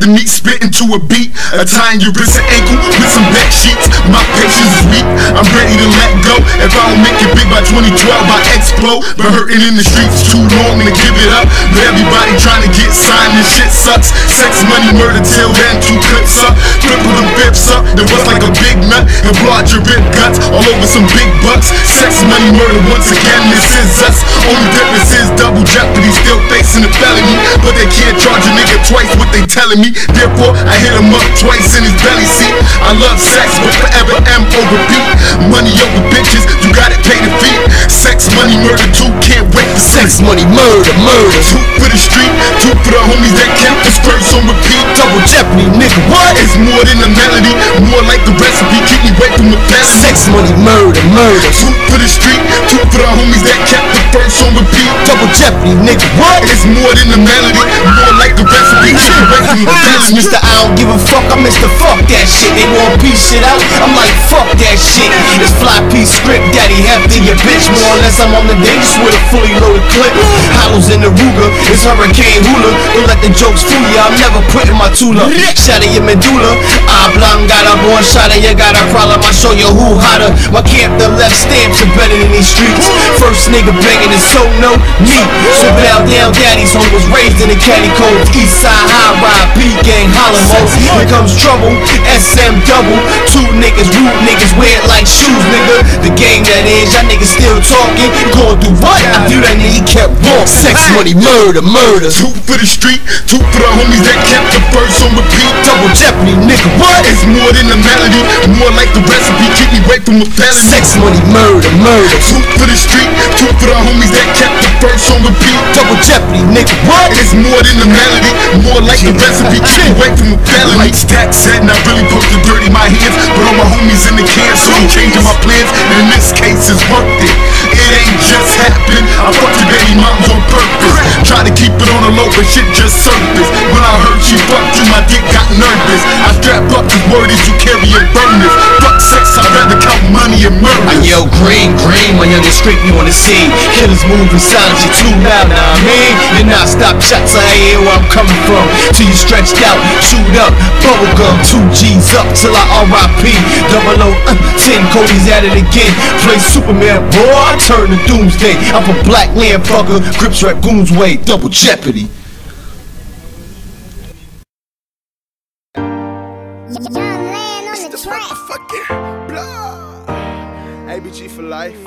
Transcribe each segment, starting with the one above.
the meat spit into a beat, a tying your wrist and ankle with some back sheets. My patience is weak, I'm ready to let go. If I don't make it big by 2012, I explode. Been hurting in the streets too long to give it up. But everybody trying to get signed, this shit sucks. Sex, money, murder, till then two clips up. Triple the bips up, then what's like a big nut and blow out your rib guts all over some big bucks. Sex, money, murder, once again, this is us. Only difference is double jeopardy, still facing a felony. But they can't charge a nigga twice what they telling me. Therefore, I hit him up twice in his belly seat. I love sex, but forever am over beat. Money over bitches, you gotta pay the fee. Sex, money, murder, too, can't wait for sex. Sex, money, murder, murder. Two for the street, two for the homies that kept us first on repeat. Double jeopardy, nigga, what? It's more than a melody, more like the recipe. Keep me away from the felony. Sex, money, murder, murder. Two for the street, two for the homies that kept the first on repeat. Double jeopardy, nigga, what? It's more than a melody, more like the recipe. Keep me away from the Felony. Mr. I don't give a fuck, I'm Mr. Fuck that shit. They want piece shit out, I'm like fuck that shit. It's fly piece script, daddy hefty your bitch. More or less I'm on the dangerous with a fully loaded clip. Hollows in the Ruger, it's Hurricane Hula. Don't let the jokes fool ya, I'm never putting my tula. Shatter your medulla. Oblongata, born shotter, you got a problem, I show you who hotter. My camp, the left stamps are better than these streets. First nigga banging is so no me. So bow down, daddy's home was raised in the caddy codes. East side high ride, Gang holler mode. Here comes trouble, SM double. Two niggas, rude niggas, wear it like shoes, nigga. The game that is, y'all niggas still talking. Going through what? I do that nigga kept walking. Sex, money, murder, murder. Two for the street, two for the homies that kept the first on repeat. Double jeopardy, nigga, what? It's more than a melody, more like the recipe. Keep me away from the felony. Sex, money, murder, murder. Two for the street, two for the homies that kept the first on repeat. Double jeopardy, nigga, what? It's more than a melody, more like the recipe. Me away from the felony. Like Stat said, not really put the dirty my hands, but all my homies in the can, so I'm changing my plans. And in this case, it's worth it. It ain't just happened. I fucked your baby moms on purpose. Try to keep it on the low, but shit just surfaced. When I heard she fucked you, my dick got nervous. I strap up cause word is you carry a burners. Fuck sex, I'd rather count money and murder. I yell green, green, my youngest me on the scene. Killers move in silence, you too loud, nah I mean. You not stop shots, I hear where I'm coming from. Till you stretched out, chewed up, bubble gum, two G's up till I R.I.P. Double O, uh, ten Cody's at it again. Play Superman, boy, I turn to Doomsday. I'm a black land fucker, grips rap goons way, double jeopardy. Young land on the track. Motherfucking blood. ABG for life.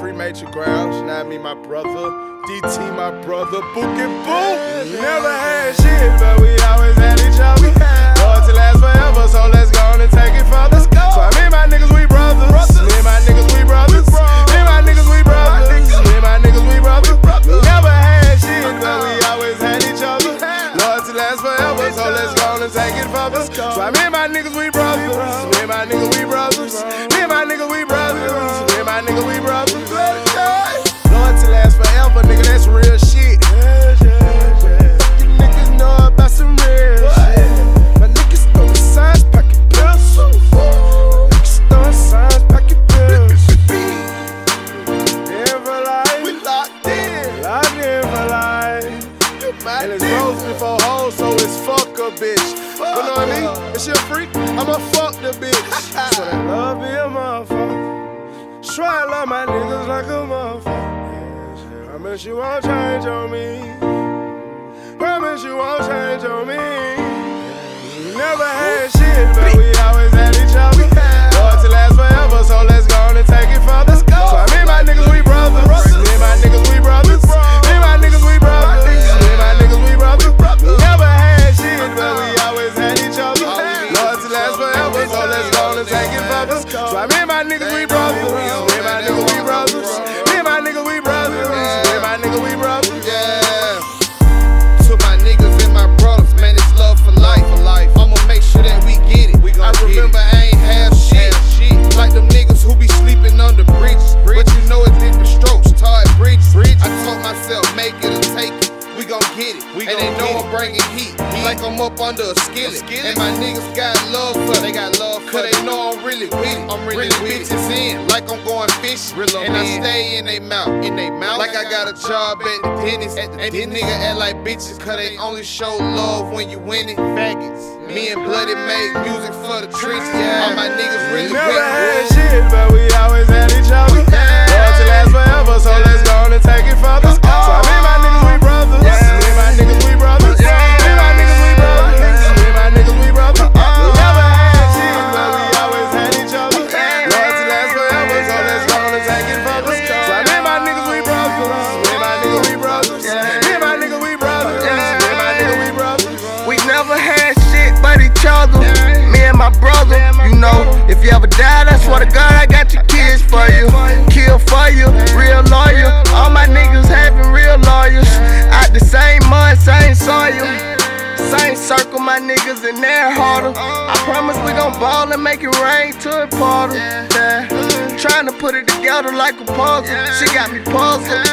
Free major grounds. Now me, my brother. DT, my brother. Book and boom. Never had shit, but we always had each other. Lord to last forever, so let's go on and take it further. So I me and my niggas, we brothers. Me and my niggas, we brothers. Me and my niggas, we brothers. Me and my niggas, we brothers. Never had shit, but we always had each other. Lord to last forever, so let's go and take it further. So I me and my niggas, we brothers. Me and my niggas, we brothers. Me and my niggas, we brothers. Me and my niggas, we brothers. A freak, I'ma fuck the bitch. so that love be a motherfucker. Try to love my niggas like a motherfucker. Promise you won't change on me. Promise you won't change on me. Never had shit, but we get it. We and they know I'm bringing heat. Like I'm up under a skillet. And my niggas got love for They got love Cause they know I'm really with it. I'm really with bitches in. Like I'm going fishing. And I stay in they mouth. In they mouth. Like I got a job at the dentist. And these niggas act like bitches. Cause they only show love when you win it. Faggots. Me and Bloody make music for the trenches. Yeah. All my niggas really Never had it. shit, but we always had each other. Loyalty lasts forever, so let's go on and take it further. So me and my niggas, we brothers. Me swear to God, I got your kids for you. Kill for you, real lawyer. All my niggas having real lawyers. Out the same mud, same soil. Same circle, my niggas in there harder. I promise we gon' ball and make it rain to a party. Yeah. Trying to put it together like a puzzle. She got me puzzled.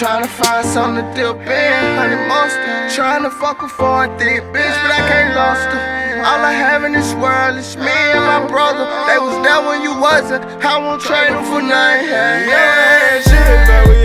Trying to find something to dip in, honey monster. Trying to fuck a foreign thick bitch, but I can't lost her. All I have in this world is me and my brother. They was there when you wasn't. I won't trade them for nothing. Yeah,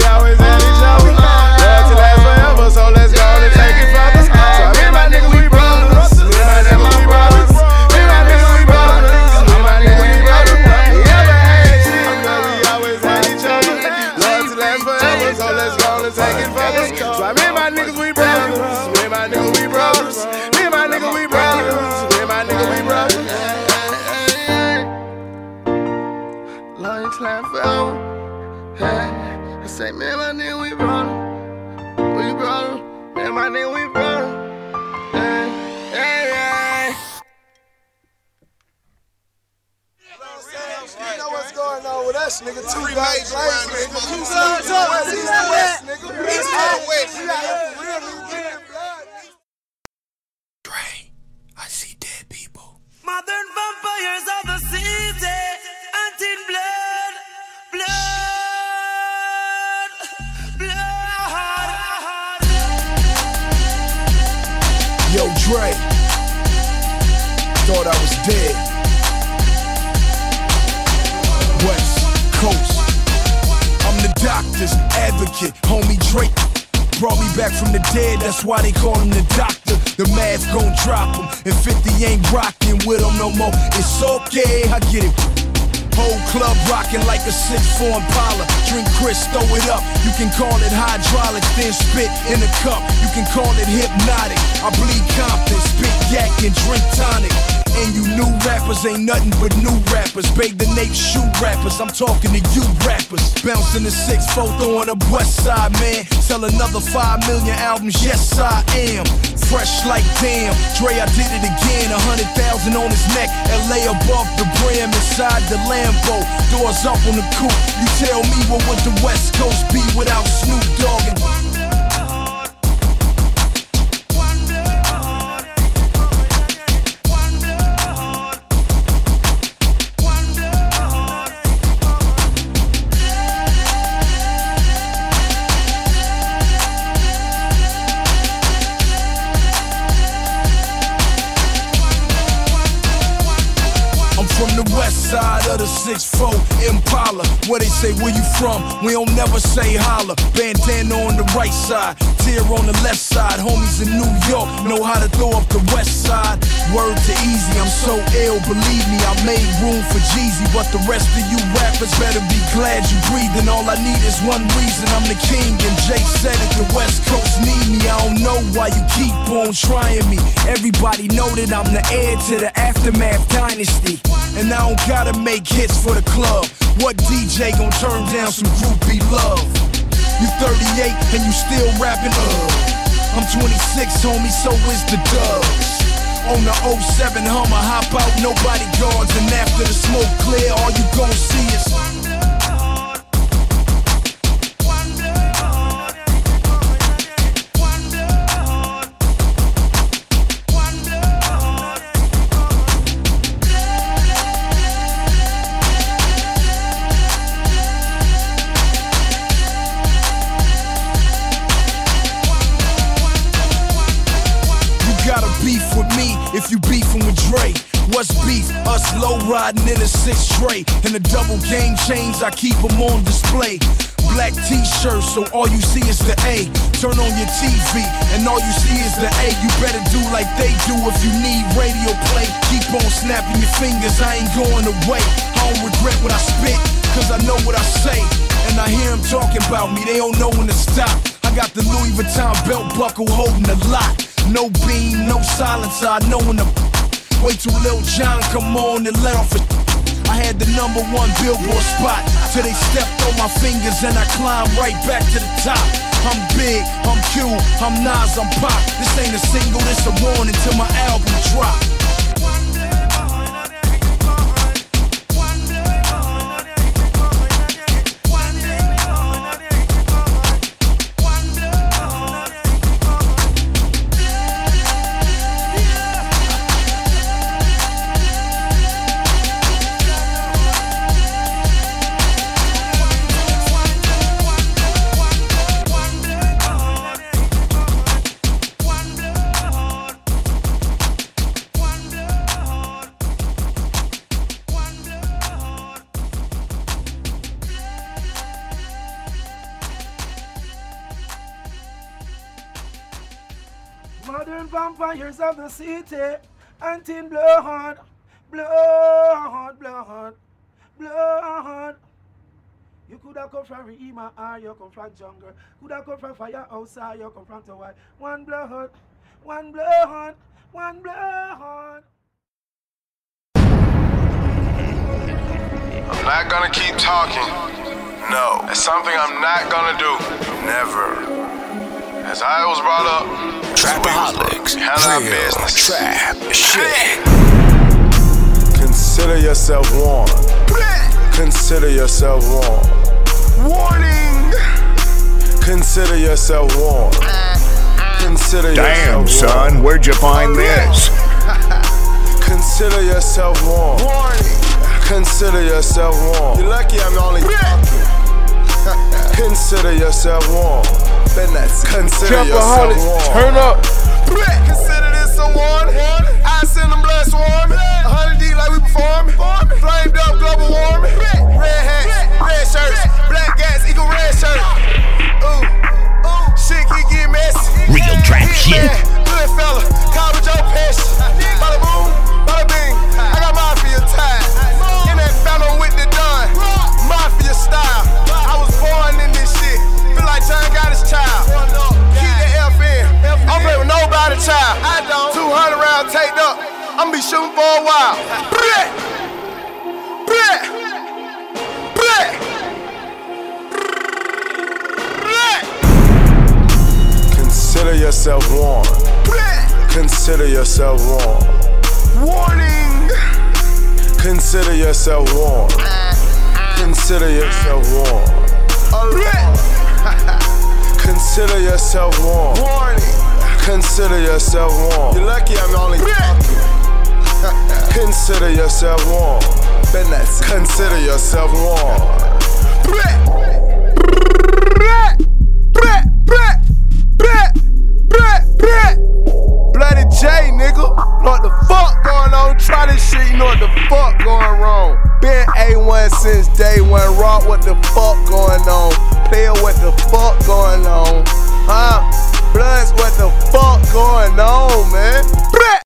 the 6-4, throwing up West Side, man. Sell another 5 million albums, yes I am. Fresh like damn. Dre, I did it again. A hundred thousand on his neck. LA above the brim, inside the Lambo. Doors up on the coupe. You tell me what would the West Coast be without Snoop Dogg and side of 6-4 Impala. Where they say, where you from? We don't never say holla. Bandana on the right side, tear on the left side. Homies in New York know how to throw up the west side. Word to Eazy, I'm so ill, believe me. I made room for Jeezy, but the rest of you rappers better be glad you breathing. All I need is one reason, I'm the king. And Jay said it, the West Coast need me. I don't know why you keep on trying me. Everybody know that I'm the heir to the aftermath dynasty. And I don't gotta make hits for the club. What DJ gon' turn down some groupie love? You 38 and you still rapping, up. I'm 26, homie, so is the dubs. On the 07 Hummer, hop out, nobody guards. And after the smoke clear, all you gon' see is. What's beef? Us low riding in a six tray. And the double game chains, I keep them on display. Black t-shirt, so all you see is the A. Turn on your TV, and all you see is the A. You better do like they do if you need radio play. Keep on snapping your fingers, I ain't going away. I don't regret what I spit, cause I know what I say. And I hear them talking about me, they don't know when to stop. I got the Louis Vuitton belt buckle holding a lot. No beam, no silencer, I know when to Wait till Lil Jon come on and let off a I had the number one billboard spot. Till they stepped on my fingers and I climbed right back to the top. I'm big, I'm cute, I'm Nas, I'm Pop. This ain't a single, this a warning till my album drop city, hunting blood, blood, blood, blood. You could have come from Rima or you come from jungle. Could have come from firehouse or you come from the white. One blood, one blood, one blood. I'm not gonna keep talking. No. It's something I'm not gonna do. Never. As I was brought up, Trapaholics, handle our real business. trap shit. Consider yourself warned. Consider yourself warned. Warning! Consider yourself warned. Consider Damn, yourself son, warned. where'd you find this? Consider yourself warned. Warning. Consider yourself warned. You're lucky I'm only talking. Consider yourself warned. Consider yourself warned. turn up. Consider this a warning. I send them blood swarming. A hundred deep like we performing. Flamed up global warming. Red hats, red shirts, black gas, eagle red shirt. Ooh, ooh, shit keep getting messy. Real trap shit. Good fella, call with Joe Pesci. Bada boom, bada bing. I got mafia ties. In that phantom with the done. Mafia style. I was born in this shit. Feel like John got his child. Keep the F in. I don't play with nobody, child. I don't. 200 rounds taped up. I'm be shooting for a while. Bleh. Bleh. Bleh. Bleh. Consider yourself warned. Consider yourself warned. Warning. Consider yourself warned. Consider yourself warned. Consider yourself warned. Warning. Consider yourself warned. You're lucky I'm only talking. Consider yourself warned. Consider yourself warned. Bloody Jay, nigga. What the fuck going on? Try this shit, you know what the fuck going wrong. Been A1 since day one. Rock, what the fuck going on? Player, what the fuck going on? Huh? Bloods, what the fuck going on, man?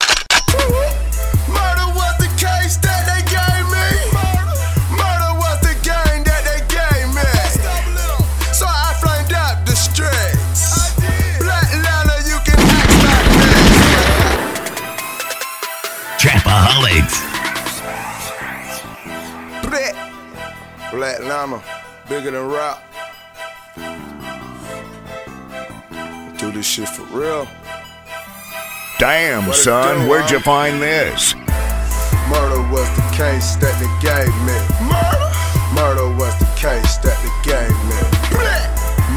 Blatlanta, bigger than rap. Do this shit for real. Damn, What son, do, where'd huh? you find this? Murder was the case that they gave me. Murder? Murder was the case that they gave me.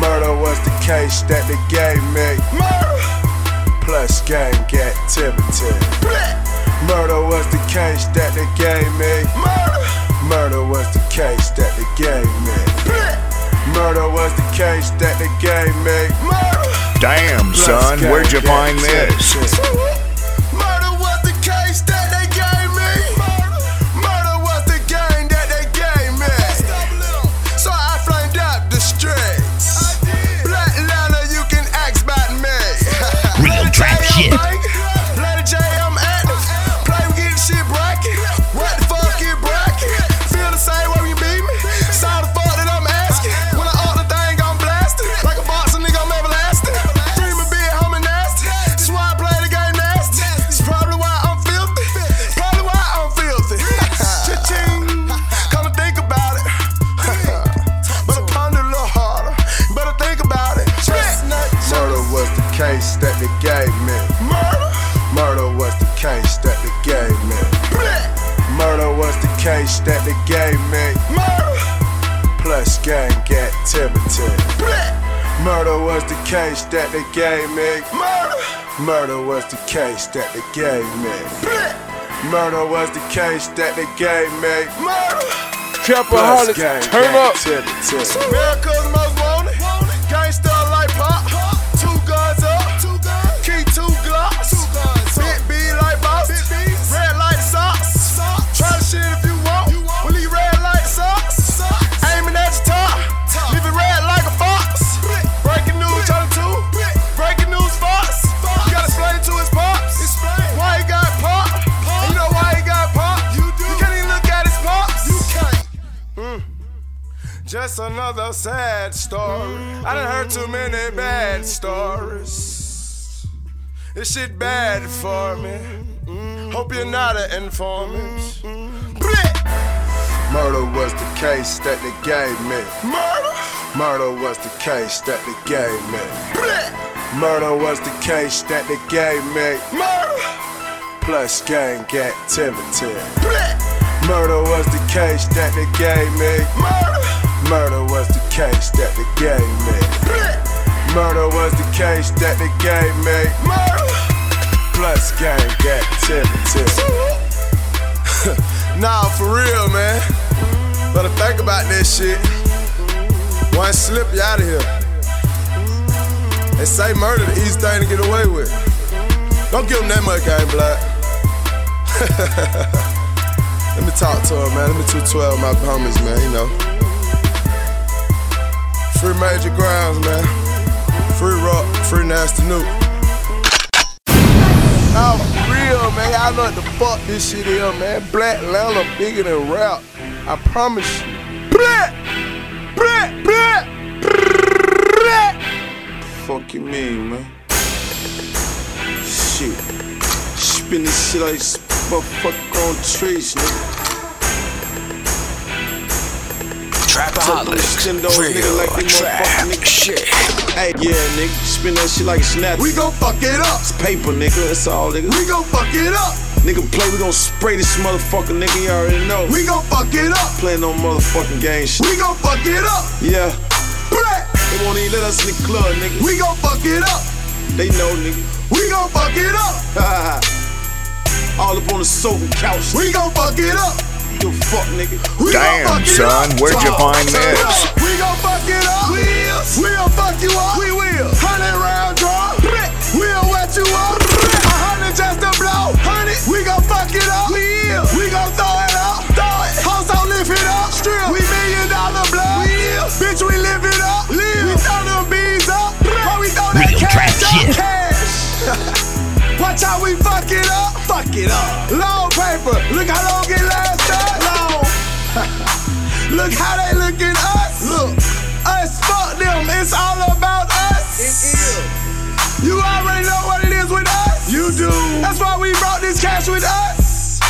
Murder was the case that they gave me. Murder. Plus gang activity. Murder was the case that they gave me. Murder. Murder was the case that they gave me. Murder was the case that they gave me. Murder. Damn, son, where'd you find this? Gave me. Murder. Murder was the case that they gave me. Murder was the case that they gave me. Murder. Trapaholics, turn up. Activity. America's most wanted. This shit bad for me. Hope you're not an informant. Murder was the case that they gave me. Murder. Murder was the case that they gave me. Murder was the case that they gave me. Murder. Plus gang activity. Murder was the case that they gave me. Murder. Murder was the case that they gave me. Murder was the case that they gave me. Murder. Plus gang activity. Nah, for real, man. Better think about this shit. One slip, you out of here. They say murder the easiest thing to get away with. Don't give them that much game, black. Let me talk to him, man. Let me 212 my homies, man, you know. Free major grounds, man. Free rock, free nasty nuke. For real, man. Y'all know what the fuck this shit is, man. Blatlanta bigger than rap. I promise you. Black! Black! Black! Black! Fuck you mean, man? Shit. Spin this shit like motherfucker on trees, nigga. Trapaholics, Send those nigga real like they trap motherfucking nigga. shit. Hey, yeah, nigga. Spin that shit like a snap. We gon' fuck it up. It's paper, nigga. That's all, nigga. We gon' fuck it up. Nigga play, we gon' spray this motherfucker, nigga. You already know. We gon' fuck it up. Playing no motherfucking game shit. We gon' fuck it up. Yeah. Black! They won't even let us in the club, nigga. We gon' fuck it up. They know, nigga. We gon' fuck it up. All up on the sofa couch. We gon' fuck it up. You fuck, nigga. We Damn, fuck it son, up. where'd you find turn this? up. We gon' fuck it up. We will. We'll fuck you up. We will. Hundred round draw. We'll wet you up. A hundred just to blow. Hundred. We gon' fuck it up. We will. We gon' throw it up. Throw it. House on lift it up. Strip. We million dollar blow. We will. Bitch, we live it up. Live. We throw them bees up. Why we throw that Real trap cash up? shit. Cash. Watch how we fuck it up. Fuck it up. Long paper. Look how Look how they look at us. Look. Us fuck them. It's all about us. It is. You already know what it is with us. You do. That's why we brought this cash with us.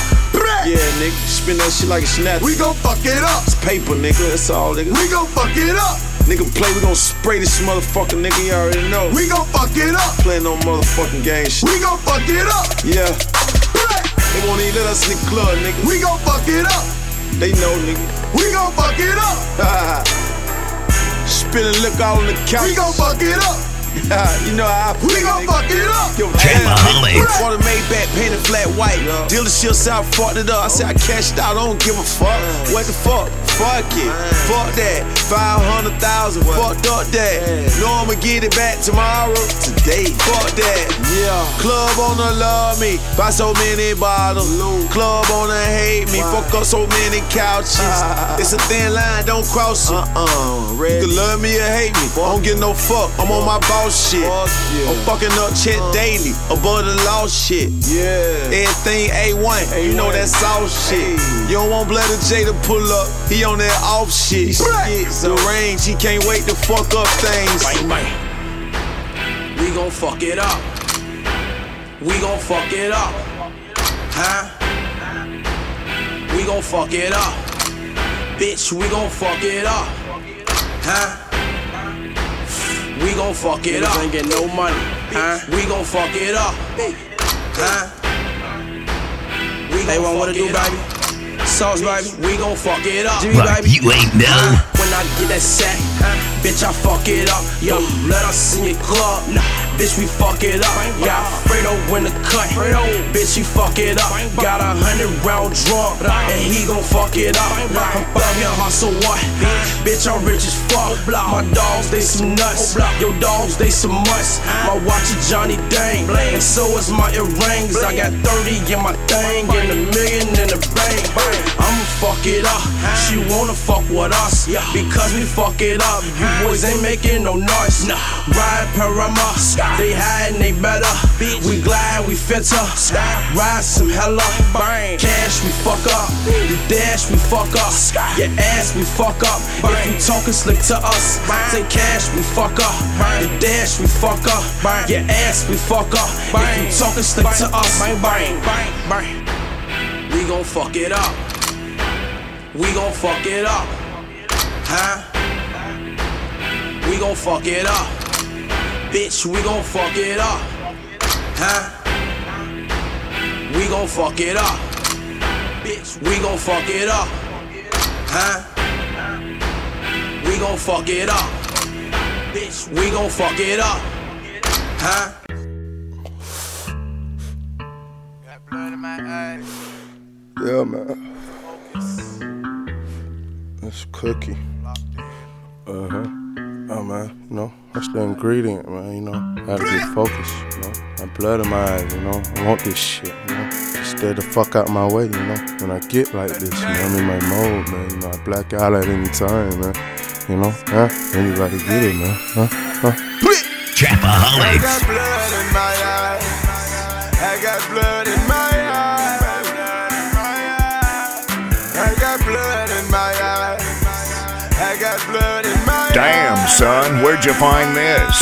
Yeah, nigga. Spin that shit like a snap. We gon' fuck it up. It's paper, nigga. That's all, nigga. We gon' fuck it up. Nigga play, we gon' spray this motherfucker, nigga. You already know. We gon' fuck it up. Playing no motherfucking game shit. We gon' fuck it up. Yeah. They won't even let us in the club, nigga. We gon' fuck it up. They know, nigga. We gon' fuck it up. Spilling liquor all on the couch. We gon' fuck it up. you know how I We gon' fuck it up. Yo, Trapaholics. Water made back, painted flat white. Dealership out, fucked it up. I said I cashed out, I don't give a fuck. What the fuck? Fuck it. Fuck that. 500,000. Fucked up that. Know I'ma get it back tomorrow. Today. Fuck that. Yeah. Club owner love me. Buy so many bottles. Club owner hate me. Fuck up so many couches. it's a thin line, don't cross it. Uh-uh. You can love me or hate me. I don't get no fuck. I'm on my boss shit. I'm fucking up Chet uh-huh. daily. Above the law shit. Yeah. Everything A1. You know that sauce shit. You don't want Bloody Jay to pull up. He on that off shit. The range, he can't wait to fuck up things. Bang, bang. We gon' fuck it up. We gon' fuck it up. Huh? We gon' fuck it up. Bitch, we gon' fuck it up. Huh? We gon' fuck it up. Ain't get no money. Huh? We gon' fuck it up. Huh? We They gon' want what to do, baby. Sauce, baby. We gon' fuck it up. Jimmy, baby. you ain't know? When I get that sack, bitch, I fuck it up. Yo, let us in your club, bitch, we fuck it up. Got Fredo in the cut, bitch, you fuck it up. Got a hundred round drum, and he gon' fuck it up. I'm out here hustle what? Bitch, I'm rich as fuck. My dogs, they some nuts. Your dogs, they some mutts. My watch is Johnny Dang, and so is my earrings. I got 30 in my thing, and a million in the bank. I'ma fuck it up. She wanna fuck with us because we fuck it up. You boys ain't making no noise. Ride Parama, they high and they better. We glad we fit her. Ride some hella. Cash we fuck up. The dash we fuck up. Your ass we fuck up. If you talking slick to us, say cash we fuck up. The dash we fuck up. Your ass we fuck up. If you talking slick to us. We gon' fuck it up. We gon' fuck it up. Huh? We gon' fuck it up. Bitch, we gon' fuck it up. Huh? We gon' fuck it up. Bitch, we gon' fuck it up. Huh? We gon' fuck it up. Bitch, we gon' fuck it up. Huh? Yeah, man. That's cookie. Uh huh. Oh man, you know, that's the ingredient, man. You know, I gotta be focused. You know, that blood in my eyes. You know, I want this shit. You know, Just stay the fuck out my way. You know, when I get like this, you know, I'm in my mode, man. You know, I black out at any time, man. You know, huh? Anybody get it, man? Huh? Huh? I Trapaholics. Where'd you find this?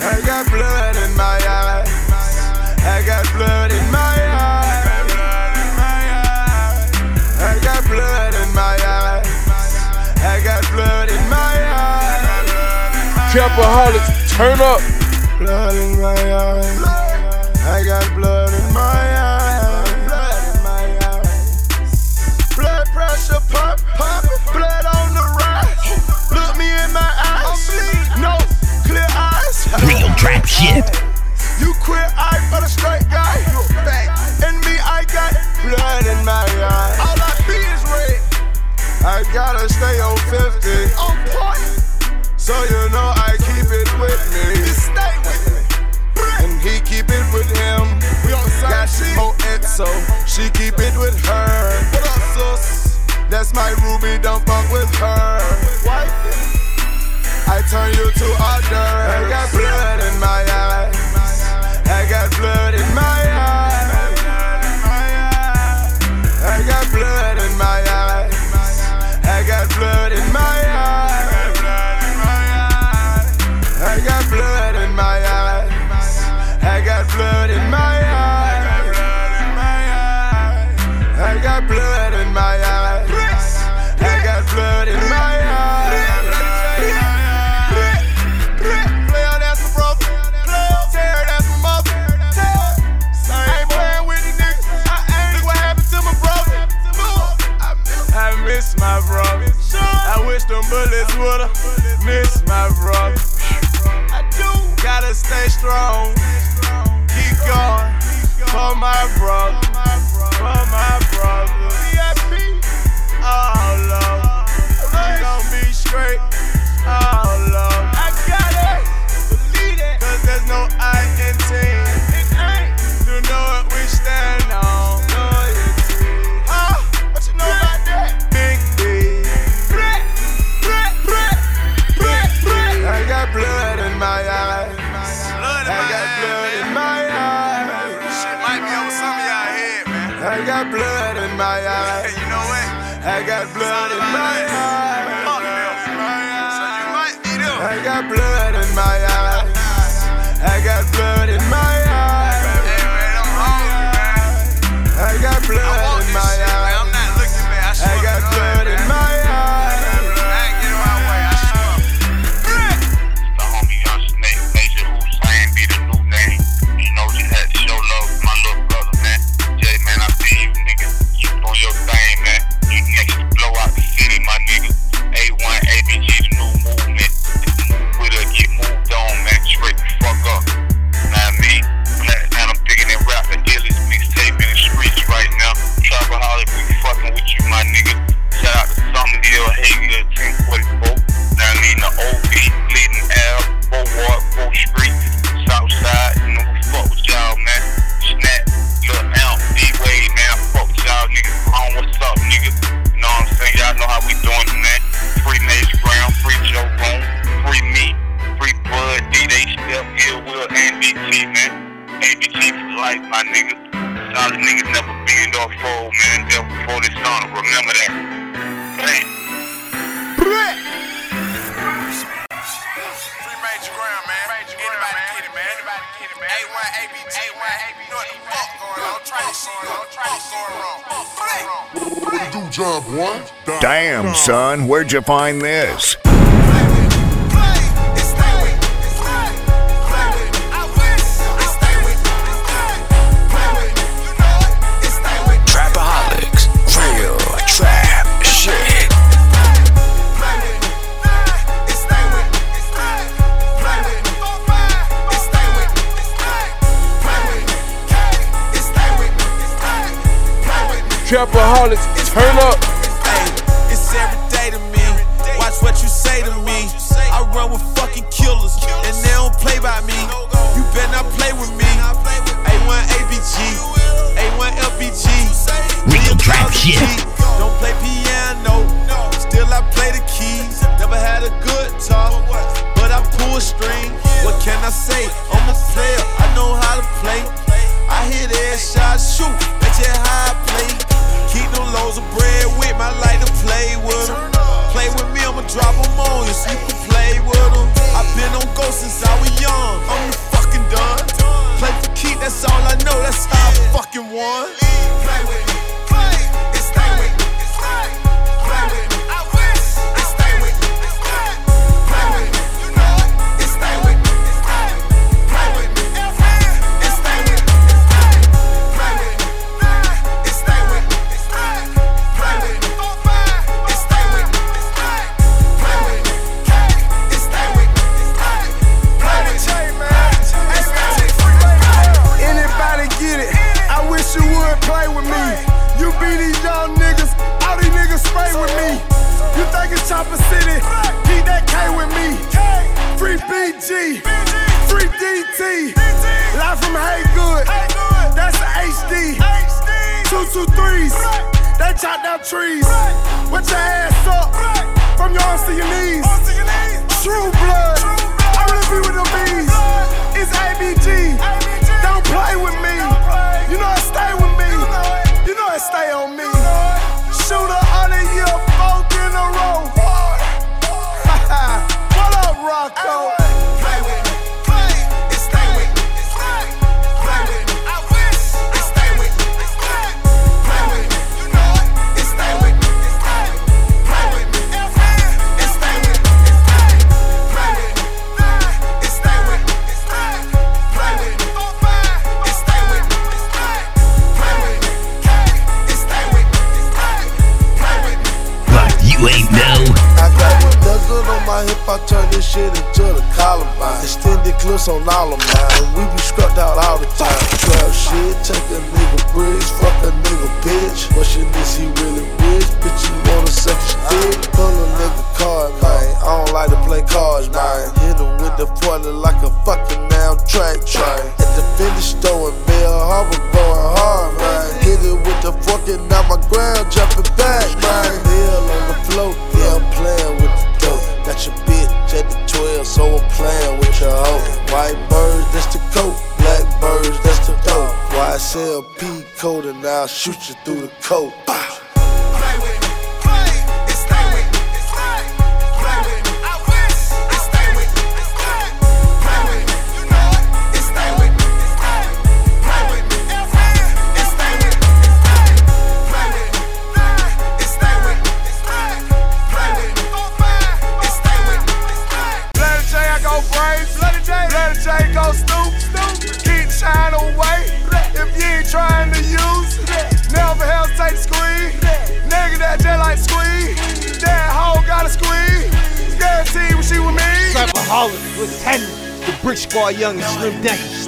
I got blood in my eyes. I got blood in my eyes. I got blood in my eyes. I got blood in my eyes. Trapaholics, turn up. Blood in my eyes. I got blood trap shit. You queer eye for the straight guy. And me, I got blood in my eyes. All I see is red. I gotta stay on 50. On point. So you know I keep it with me. Just stay with me. And he keep it with him. We on Got Mo so she keep it with her. What up, sus? That's my Ruby, don't fuck with her. Wifey. Turn you to other. I got blood in my stay strong. Keep going. For my brother. For my brother. VIP. All love. We gon' be straight. behavior. Where'd you find this?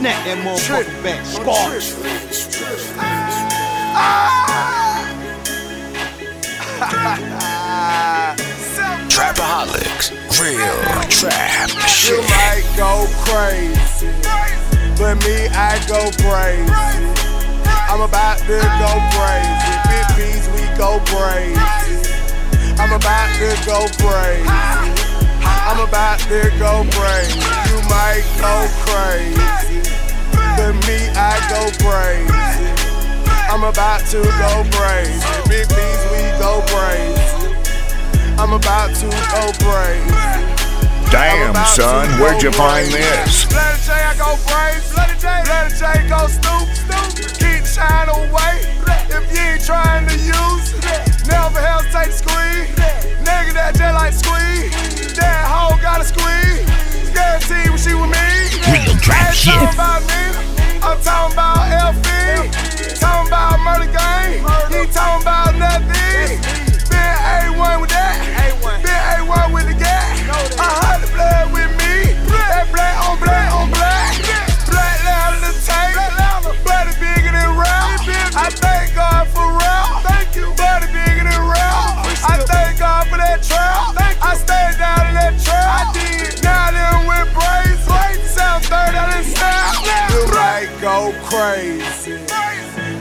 Snap that motherfucker back. Squad. Trapaholics, real trap You shit. might go crazy, but me, I go crazy. I'm about to go crazy. Big B's, we go crazy. I'm about to go crazy. I'm about to go crazy. You might go crazy, but me, I go crazy. I'm about to go crazy. Big B's, we go crazy. I'm about to go crazy. Damn, son, where'd you find this? Bloody Jay, I go. Bloody Jay, Bloody Jay, go. Stupid. Keep shine away. If you ain't trying to use, never hesitate to squeeze. Nigga that like squeeze. That hoe gotta squeeze. Guaranteed when she with me. Real trap shit. about me. I'm talking about LV. Talking about murder game. He talking about nothing. Been A1 with that. Crazy.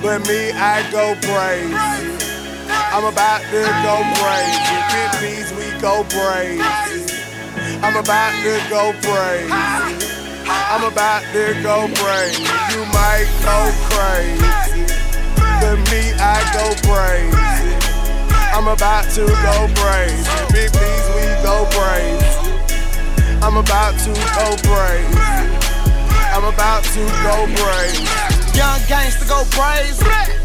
But me, I go crazy. I'm about to go crazy. B's, we go crazy. I'm about to go crazy. I'm about to go crazy. You might go crazy. But me, I go crazy. I'm about to go crazy. B's, we go crazy. I'm about to go crazy. I'm about to go crazy. Young gangster go crazy.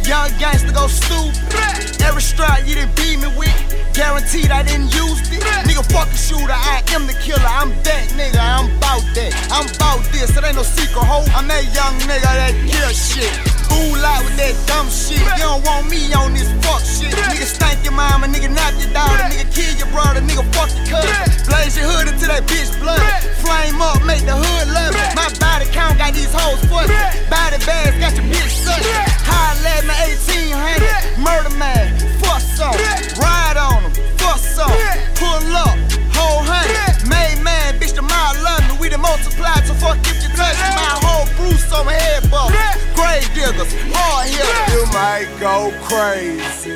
Young gangster go stupid. Every strike you done beat me with, guaranteed I didn't use it. Nigga, fuck a shooter, I am the killer. I'm that nigga, I'm bout that. I'm bout this, it ain't no secret, ho. I'm that young nigga that kill shit. Fool out with that dumb shit. You don't want me on this fuck shit. Nigga, stank your mama, nigga, knock your daughter, nigga, kill your brother, nigga, fuck your cousin. Blaze your hood until that bitch blood. Flame up, make the hood love it. My body count got these hoes fussing. Body bags got your bitch sucking. High lead my 1800. Murder man, fuss on. Ride on them, fuss on. Pull up, whole hundred. Made man, bitch, the mile London. We done multiplied, so fuck if you touch. My whole Bruce on my head bubble. Grave diggers, hard hitters. You might go crazy,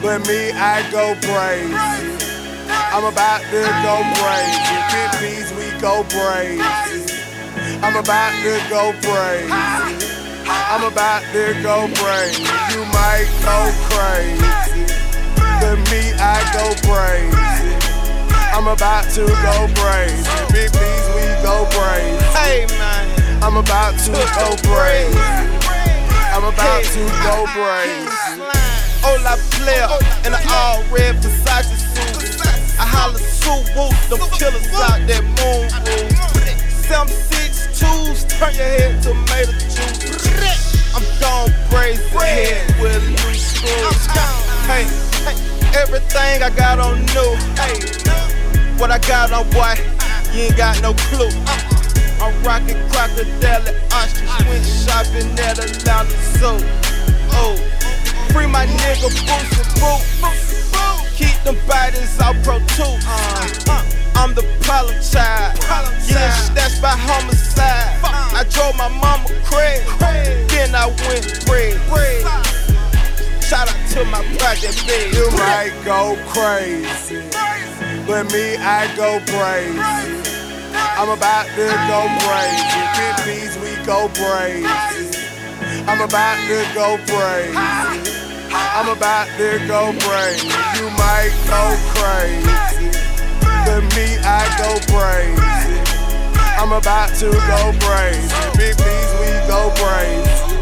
but me, I go crazy. I'm about to go crazy. Big B's, we go crazy. I'm about to go crazy. I'm about to go crazy. You might go crazy, but me, I go crazy. I'm about to go crazy. Big go crazy. Hey man, I'm about to go crazy. I'm about to go crazy. Hola player in an all red Versace suit. I holla suit whoop, them killers out that moon roof. Some six twos, turn your head to tomato juice. I'm gone crazy, head with a new screw. Hey, hey, everything I got on new. Hey, what I got on boy, you ain't got no clue. I'm rocking crocodile ostrich, went shopping at Atlanta Zoo. Oh, free my nigga Boosie Boo. Keep them bodies out Pro 2. Uh, I'm the problem child. Getting snatched by homicide. I drove my mama crazy. Then I went bread. Shout out to my project big. You might go crazy, but me, I go crazy. I'm about to go. Big B's, we go crazy. I'm about to go crazy. I'm about to go crazy. You might go crazy, but me, I go crazy. I'm about to go crazy. Big B's, we go crazy.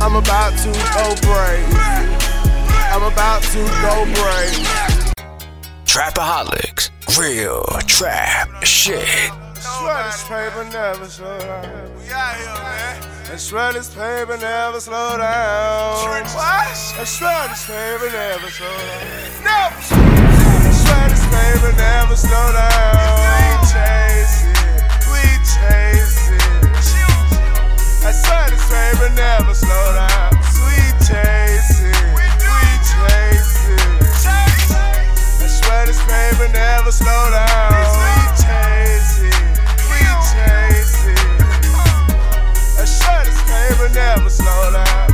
I'm about to go crazy. I'm about to go crazy. Trapaholics, real trap shit. Swear this paper never slow down. We out here, man. I swear this paper never slow down. What? I swear this paper never slow down. Never. I swear this paper never slow down. We chase it. We chase it. I swear this paper never slow down. Sweet chase it. this but never slow down. We chase it, we chase it. I this but never slow down.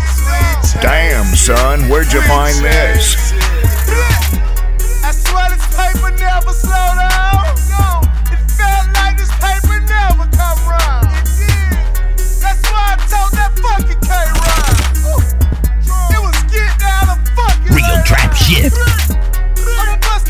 Damn, son, where'd you find this? I swear this paper never slowed down. It felt like this paper never come round. That's why I told that fucking K-Rod. It was get down the fucking Real trap shit.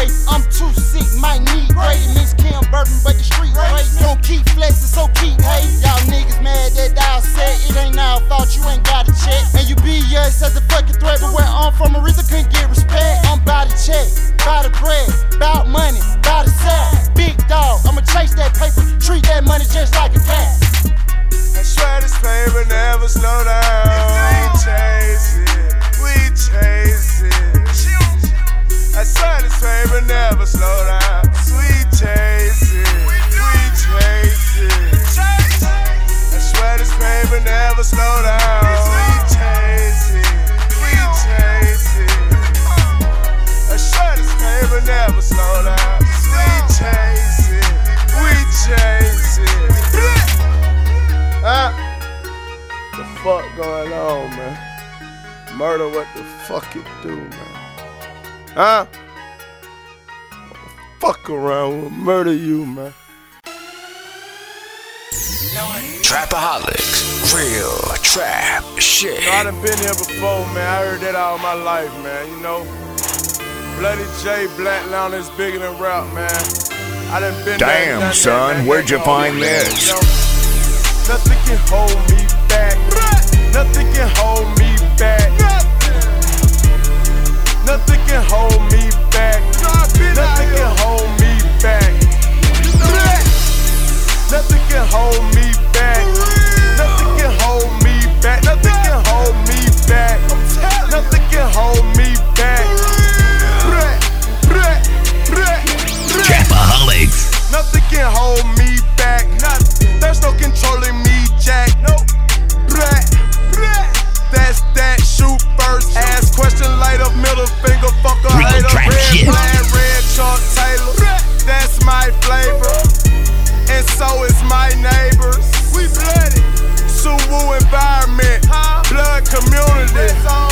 rape. I'm too sick, might need rape. Miss Kim Burton, but the street rape. Don't keep flexing, so keep heard that all my life, man, you know? Bloody Jay Blatlanta is bigger than rap, man. I done been Damn, there, son, where'd you find me, this? You know? Nothing can hold me back. Nothing can hold me back. Nothing can hold me back. Nothing can hold me back. Nothing can hold me back. Nothing can hold me back. Nothing can hold me back nothing can hold me back. Trapaholics. Nothing can hold me back. Nothing. There's no controlling me, Jack. Nope. That's that. Shoot first. Ask question. Light up. Middle finger. Fuck a up. Red flag. Red, red chalk Taylor. That's my flavor. And so is my neighbors. We blooded. Suwu environment. Blood community.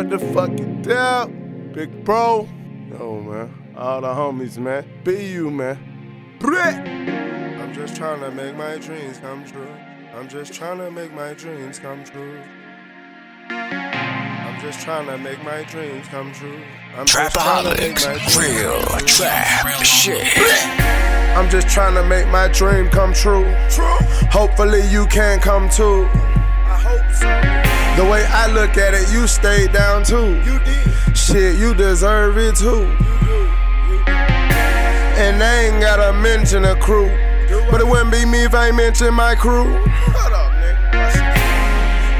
What the fuck it up? Big bro. No, man. All the homies, man. Be you, man. I'm just trying to make my dreams come true. I'm just trying to make my dreams come true. I'm just trying to make my dreams come true. I'm just trying to make my Trapaholics, real trap shit. I'm just trying to make my dream come true. True. Hopefully you can come too. I hope so. The way I look at it, you stayed down too. You did. Shit, you deserve it too. And I ain't gotta mention a crew. But it wouldn't be me if I ain't mention my crew.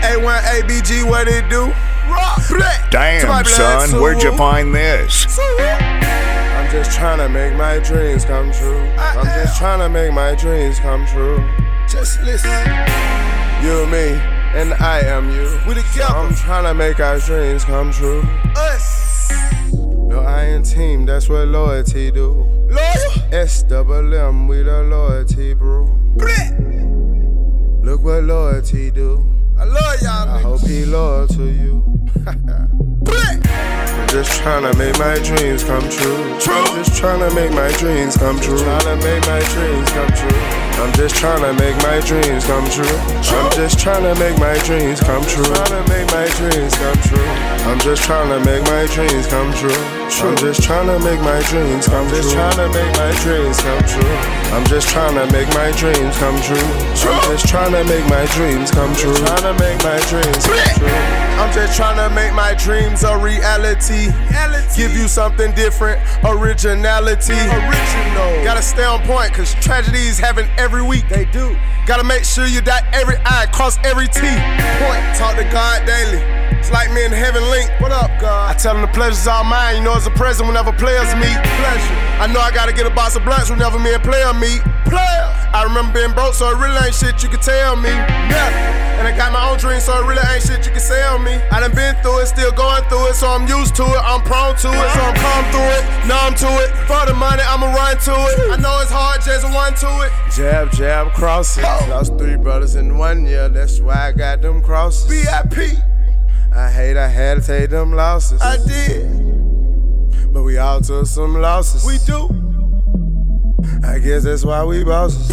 A1 ABG, what it do? Damn, Somebody be son, where'd you find this? I'm just trying to make my dreams come true. I'm just trying to make my dreams come true. Just listen. You, and me, and I am you. We together. I'm trying to make our dreams come true. Us. No, I ain't team. That's what loyalty do. Loyal. S double M, we the loyalty, bro. Look what loyalty do. I love y'all. I hope he loyal to you. I'm just trying to make my dreams come true. I'm just trying to make my dreams come true. Trying to make my dreams come true. I'm just trying to make my dreams come true. I'm just trying to make my dreams come true. I'm trying to make my dreams come true. I'm just trying to make my dreams come true. I'm just trying to make my dreams come true. Just trying to make my dreams come true. I'm just trying to make my dreams come true. I'm just trying to make my dreams come true. Trying to make my dreams come true. I'm just trying to make my dreams a reality. Give you something different, originality. Original. Gotta stay on point, cause tragedies happen every week. They do. Gotta make sure you dot every I, cross every T. Point, talk to God daily. It's like me and heaven link. What up, God? I tell them the pleasure's all mine. You know, it's a present whenever players meet. Pleasure. I know I gotta get a box of blunts whenever me and player meet. Player. I remember being broke, so it really ain't shit you can tell me. Yeah. And I got my own dreams, so it really ain't shit you can sell me. I done been through it, still going through it, so I'm used to it. I'm prone to it, so I'm calm through it, numb to it. For the money, I'ma run to it. I know it's hard, just one to it. Jab, jab, cross it. Lost three brothers in one year, that's why I got them crosses. VIP. I hate I had to take them losses. I did. But we all took some losses. We do. I guess that's why we bosses.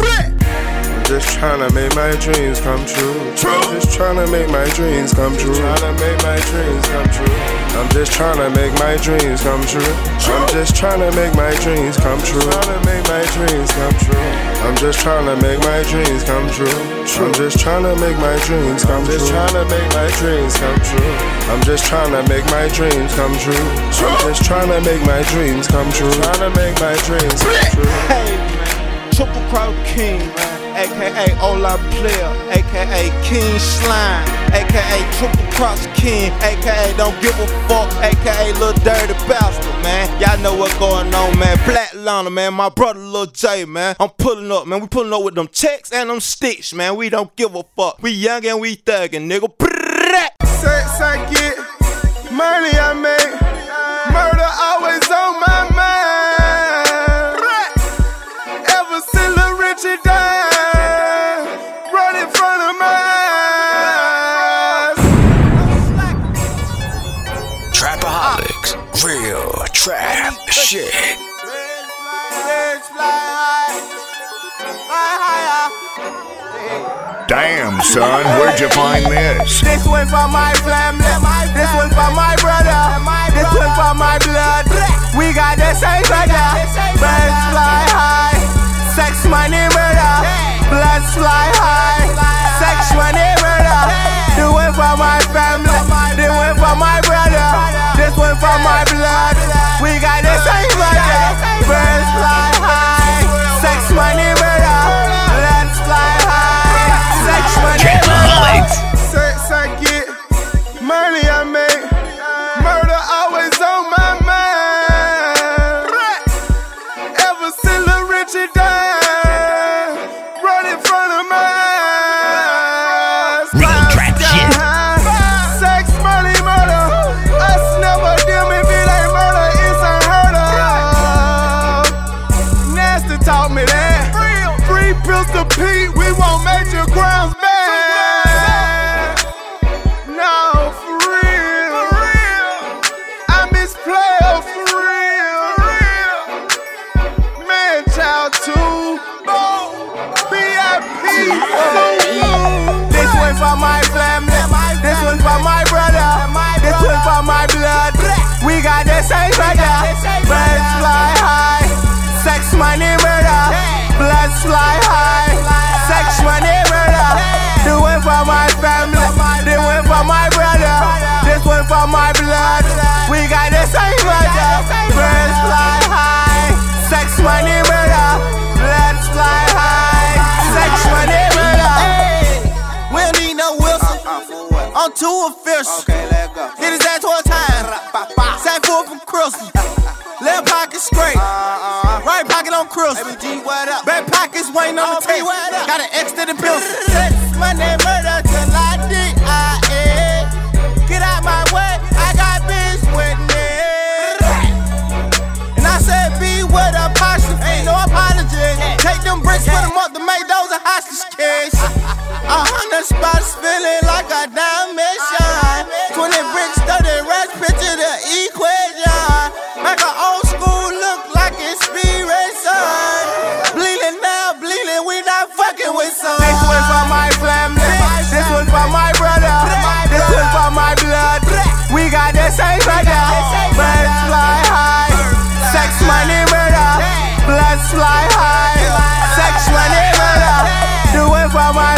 Just trying to make my dreams come true. I'm just trying to make my dreams come true. Trying to make my dreams come true. I'm just trying to make my dreams come true. I'm just trying to make my dreams come true. Trying to make my dreams come true. I'm just trying to make my dreams come true. I'm just trying to make my dreams come true. Just trying to make my dreams come true. I'm just trying to make my dreams come true. I'm just trying to make my dreams come true. Trying to make my dreams come true. Hey, man. Triple Crown King, man. Aka Ola Player, aka King Slime, aka Triple Cross King, aka Don't Give a Fuck, aka Lil Dirty Bastard, man. Y'all know what's going on, man. Blatlanta, man. My brother Lil J, man. I'm pulling up, man. We pulling up with them checks and them sticks, man. We don't give a fuck. We young and we thuggin', nigga. Sex I get, money I make, Damn, son, where'd you find this? This one for my family, this one for my brother, this one for my blood. We got the same brother. Birds fly high, sex, money, murder. Blood fly high, sex, money, murder. Do it for my family, do it for my brother. This one for my blood. We got the same brother. Birds fly high, sex, money, sex, I get, money I make, murder always on my mind. Ever since died, running from the Birds fly high, sex, money, murder. Blood fly high, sex, money, murder. Do it for my family, do it for my brother. This one for my blood. We got the same brother. Birds fly high, sex, money, murder. Blood fly high, sex, money, murder. We don't need no Wilson. Uh, uh, I'm too official. Okay, let's go. Hit his ass one time. Sack full from Crystal. Pocket straight. Uh-uh. Right pocket on Crystal. Back pocket's waiting on the tape. Got an extra the bill. Sex, money, murder till I D.I.A. Get out my way. I got bitch with me. And I said be with apostrophe, no apology. Take them bricks, put them up to make those a hostage case. A hundred spots feeling like a dimension. Fucking with some. This one for my family, this one for my brother, this one for my blood. We got the same brother. Birds fly high, sex, money, murder. Blood fly high, sex, money, murder. Do it for my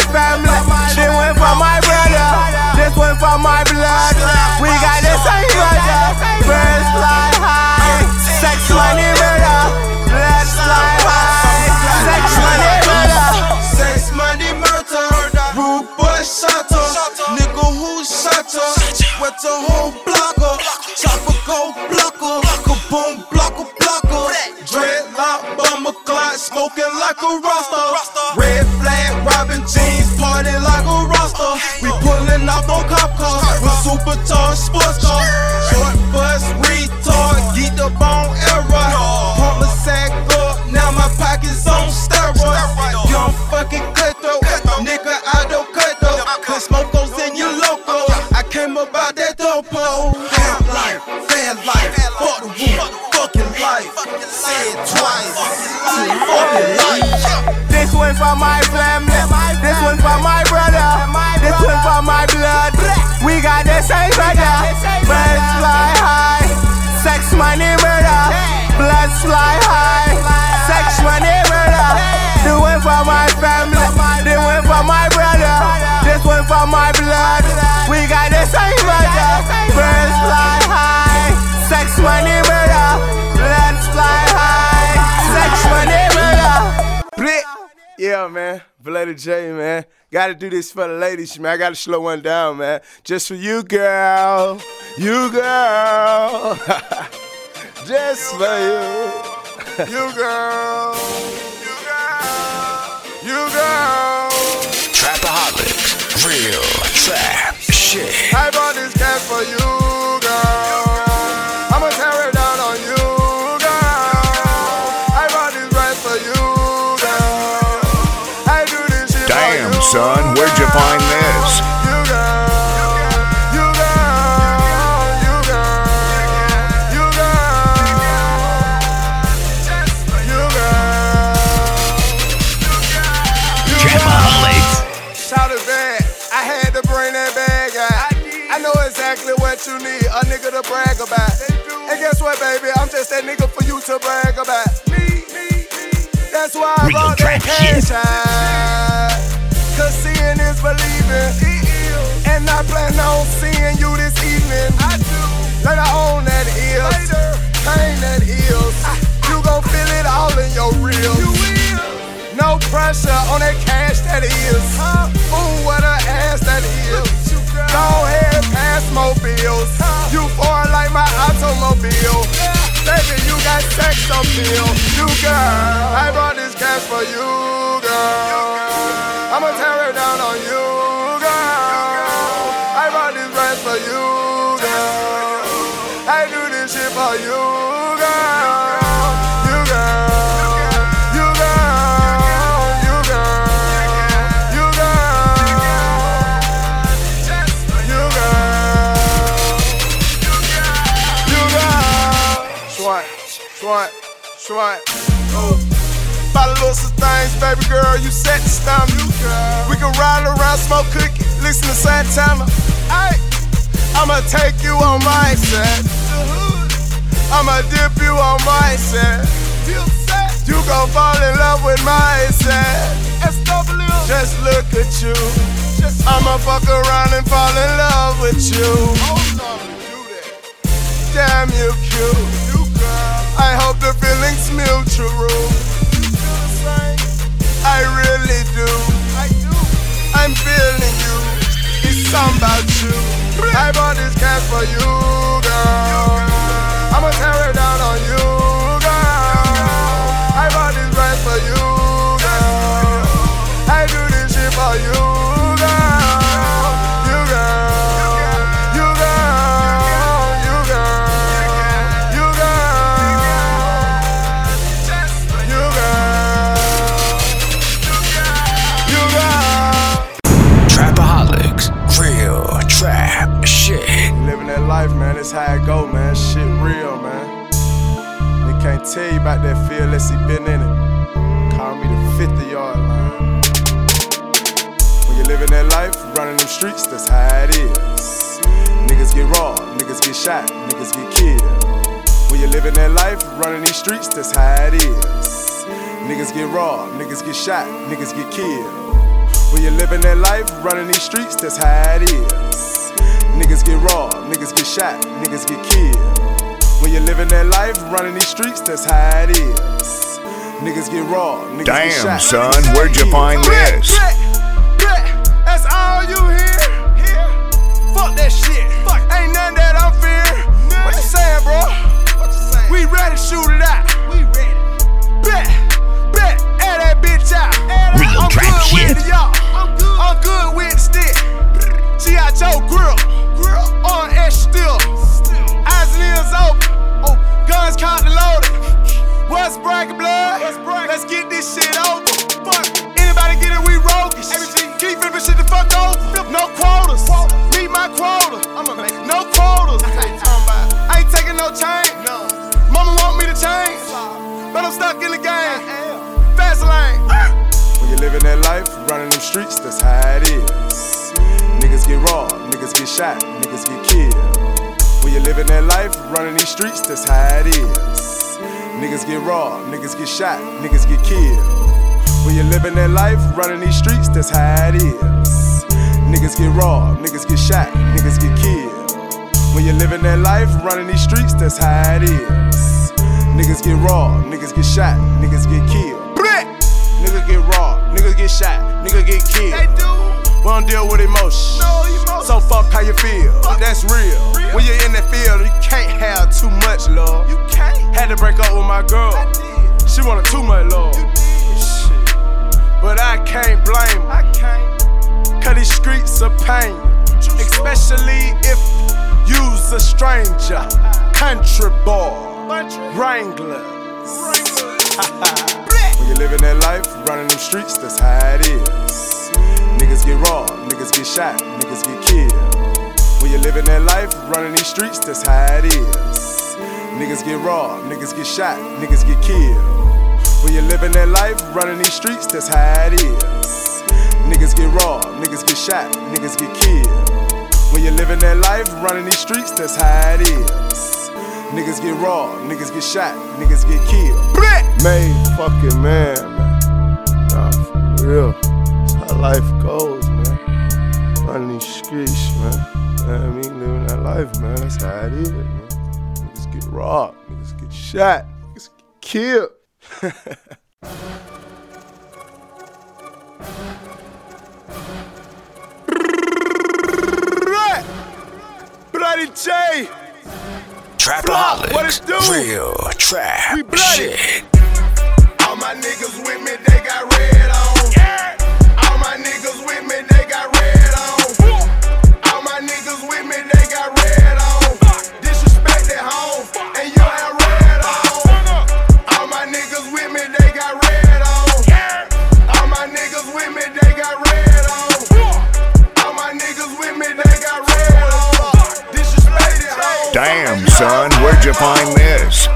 Yeah, man. Valetta J, man. Gotta do this for the ladies, man. I gotta slow one down, man. Just for you, girl. You, girl. Just for you. You, girl. You, girl. You, girl. Trapaholics, real trap shit. I bought this cash for you, I know exactly what you need, a nigga to brag about. Pressure on that cash that is. Ooh, what a ass that is. Go ahead, pass more bills. You foreign like my automobile. Baby, you got sex appeal. You girl, I brought this cash for you, girl. I'ma tear it down on you, girl. I brought this rest for you, girl. I do this shit for you, baby girl, you set the stomach. We can ride around, smoke cookies, listen to Santana. Ay, I'ma take you on my set. I'ma dip you on my set. You gon' fall in love with my set. Just look at you. I'ma fuck around and fall in love with you. Damn you cute. I hope the feelings mutual. I really do. I do. I'm feeling you. It's something about you. I bought this cash for you, girl. I'ma tear it down on you, how it go, man. Shit real, man. They can't tell you about that feel unless he been in it. Call me the 50 yard line. When you living that life, running them streets, that's how it is. Niggas get raw, niggas get shot, niggas get killed. When you living that life, running these streets, that's how it is. Niggas get raw, niggas get shot, niggas get killed. When you living that life, running these streets, that's how it is. Niggas get raw, niggas get shot, niggas get killed. When you living that life, running these streets, that's how it is. Niggas get raw, niggas get Damn, shot. son, where'd you killed. find this? That's all you hear. Fuck that shit. Ain't none that I'm fearing. What you saying, bro? We ready to shoot it out. We ready. Bet, bet, air that bitch out. Real I'm trap good shit. with y'all. I'm good with the stick. G.I. Joe grill. On S still. Eyes and ears open. Guns counted loaded. What's bragging blood? Let's get this shit over. Anybody get it, we roguish. Keep flipping shit the fuck over. No quotas. Meet my quota. No quotas. I ain't taking no change. Mama want me to change. But I'm stuck in the game. Fast lane. When you're living that life, running them streets, that's how it is. Niggas get raw, niggas get shot, niggas get killed. When you're living that life, running these streets, that's how it is. Niggas get raw, niggas get shot, niggas get killed. When you living that life, running these streets, that's how it is. Niggas get raw, niggas get shot, niggas get killed. When you living that life, running these streets, that's how it is. Niggas get raw, niggas get shot, niggas get killed. Bleh! Niggas get raw, niggas kill. We don't deal with emotion. So fuck how you feel. That's real. When you're in the field, you can't have too much love. You can't. Had to break up with my girl. She wanted too much love. But I can't blame her. I can't. Cause these streets are pain. Especially if you's a stranger. Country boy. Wranglers. when you're living that life, running them streets, that's how it is. Niggas get robbed, niggas get shot, niggas get killed. When you're living that life, running these streets, that's how it is. Niggas get robbed, niggas get shot, niggas get killed. When you're living that life, running these streets, that's how it is. Niggas get robbed, niggas get shot, niggas get killed. When you're living that life, running these streets, that's how it is. Niggas get robbed, niggas get shot, niggas get killed. Made fucking man, man. Nah, for real. Life goes, man. Running these streets, man. You know I mean? Living that life, man. That's how it is, man. Niggas get robbed, niggas get shot, niggas get killed. Bloody Jay! Trapaholics. What it do? Real trap We shit. All my niggas with me, they got with me, they got red on. Disrespect home, and you have red on. All my niggas with me, they got red on. All my niggas with me, they got red on. All my niggas with me, they got red on. Disrespect home. Damn, son, where'd you find this?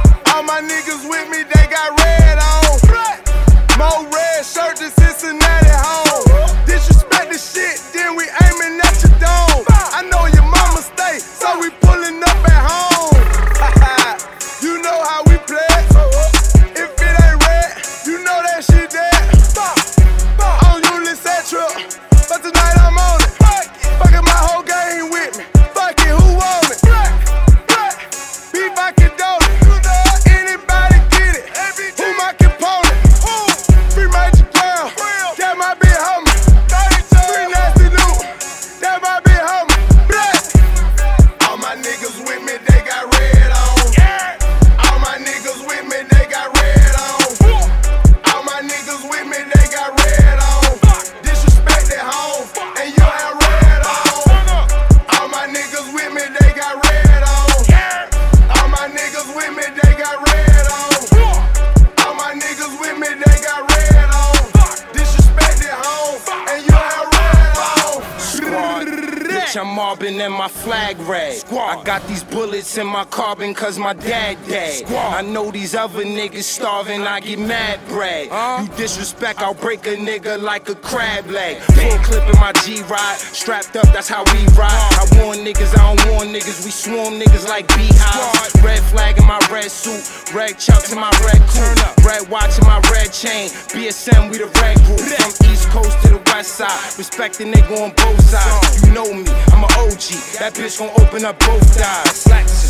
Cause my dad dead. I know these other niggas starving, I get mad bread. You disrespect, I'll break a nigga like a crab leg. Full clip in my G ride, strapped up, that's how we ride. I warn niggas, I don't warn niggas, we swarm niggas like beehives. Red flag in my red suit, red chucks in my red coupe, red watch in my red chain. BSM, we the red group. From East Coast to the West Side, respect the nigga on both sides. You know me, I'm an OG. That bitch gon' open up both eyes.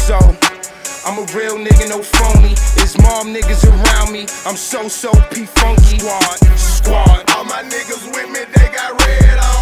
So. I'm a real nigga, no phony. It's mom niggas around me. I'm so so P funky. Squad, squad. All my niggas with me, they got red on.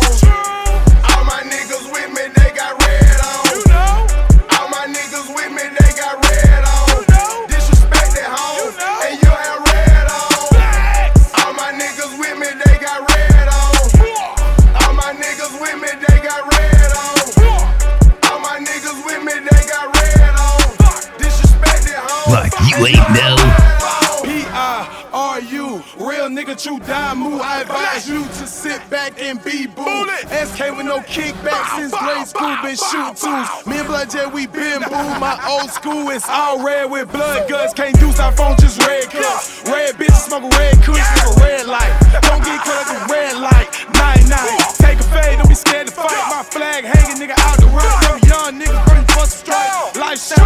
You ain't know. P-I-R-U, real nigga, true dime move. I advise you to sit back and be boo. SK with no kickback since grade school, been shooting twos. Me and Blood Jet, we been boo. My old school is all red with blood guts. Can't do our phone, just red cups. Red bitches smoke a red kush, live a red light. Don't get caught at the red light. Nine nine, take a fade, don't be scared to fight. My flag hanging, nigga, out the road. Them young niggas running for strike. Lifestyle, sex,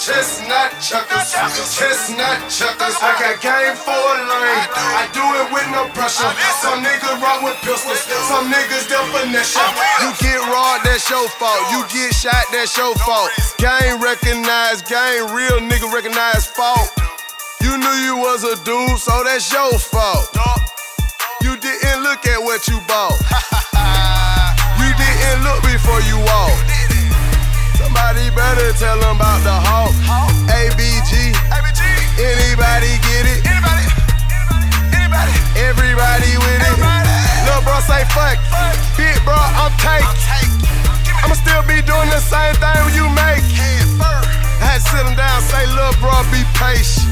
chestnut chuckers, chestnut chuckers. I got game for a lane, I do it with no pressure. Some niggas rock with pistols, some niggas definition. You get raw, that's your fault. You get shot, that's your fault. Gang recognized, gang real nigga recognize fault. You knew you was a dude, so that's your fault. You didn't look at what you bought. you didn't look before you walked. Somebody better tell them about the hawk. ABG. Anybody get it? Everybody with it. Lil' bro say fuck. Big bro, I'm take. I'ma still be doing the same thing you make. I had to sit him down, say, lil' bro, be patient.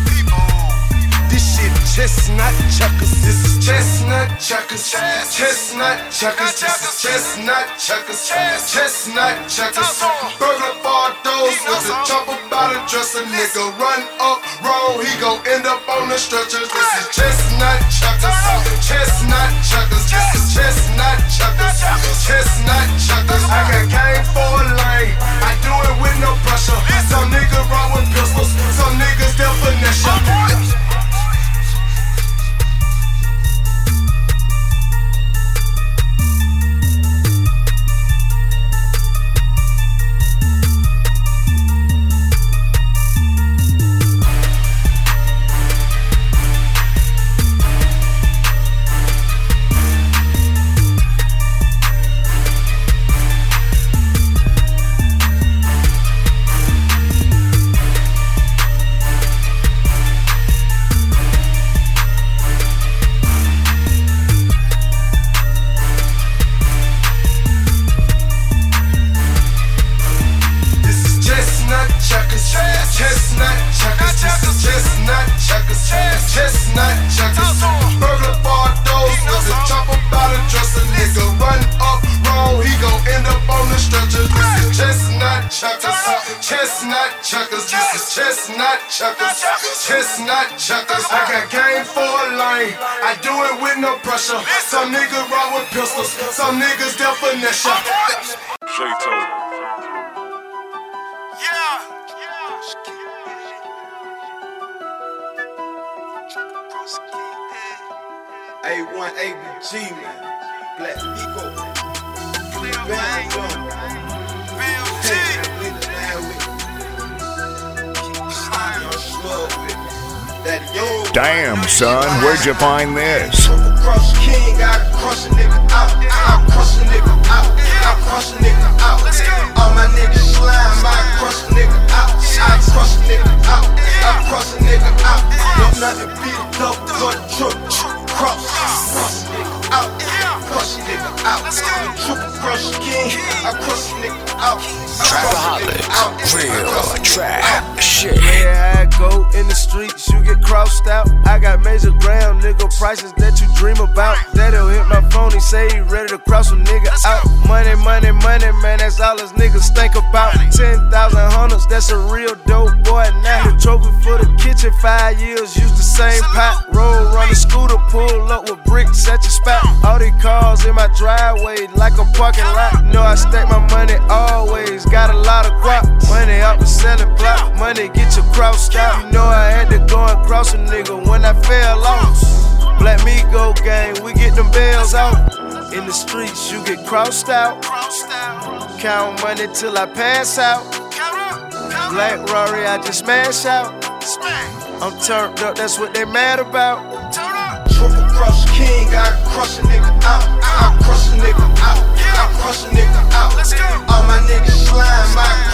This shit chestnut chuckers. This is chestnut chuckers. Chestnut chuckers. This is chestnut chuckers. Chestnut chuckers. Burglar bar doors with a chopper by the dresser. Nigga run up wrong, he gon' end up on the stretcher. This is chestnut chuckers. Chestnut chuckers. This is chestnut chuckers. Chestnut chuckers. I got game for a lane. I do it with no pressure. Some niggas run with pistols. Some niggas definition. Chestnut chuckers, chestnut chuckers. I got game for a lane, I do it with no pressure. Some niggas rock with pistols, some niggas definition. Shay told A1 ABG, man. Black Pico. Bam, I crush a nigga out. No nothing beat gun truck. Cross, crush a nigga out. Crush a nigga out. triple crush king. I crush a nigga out. Trapaholic. Real trap shit. Yeah, I go in the streets, you get crossed out. I got major ground, nigga. Prices that you dream about. That'll hit my phone, he say he ready to cross a nigga out. Money, money, money, man, that's all these niggas think about. 10,000 hundreds, that's a real dope boy. Now the trophy for the kitchen, five years, use the same pot. Roll, run the scooter, pull up with bricks at your spot. All these cars in my driveway, like a parking lot. Know I stack my money always, got a lot of guap. Money up for selling block, money get your crossed out. You know I had to go and cross a nigga when I fell off. Black me go gang, we get them bells out. In the streets, you get crossed out. Count money till I pass out. Black Rory, I just smash out. I'm turned up, that's what they mad about cross king, I crush a nigga out. I crush a nigga out. I crush a nigga out. All my niggas slime, I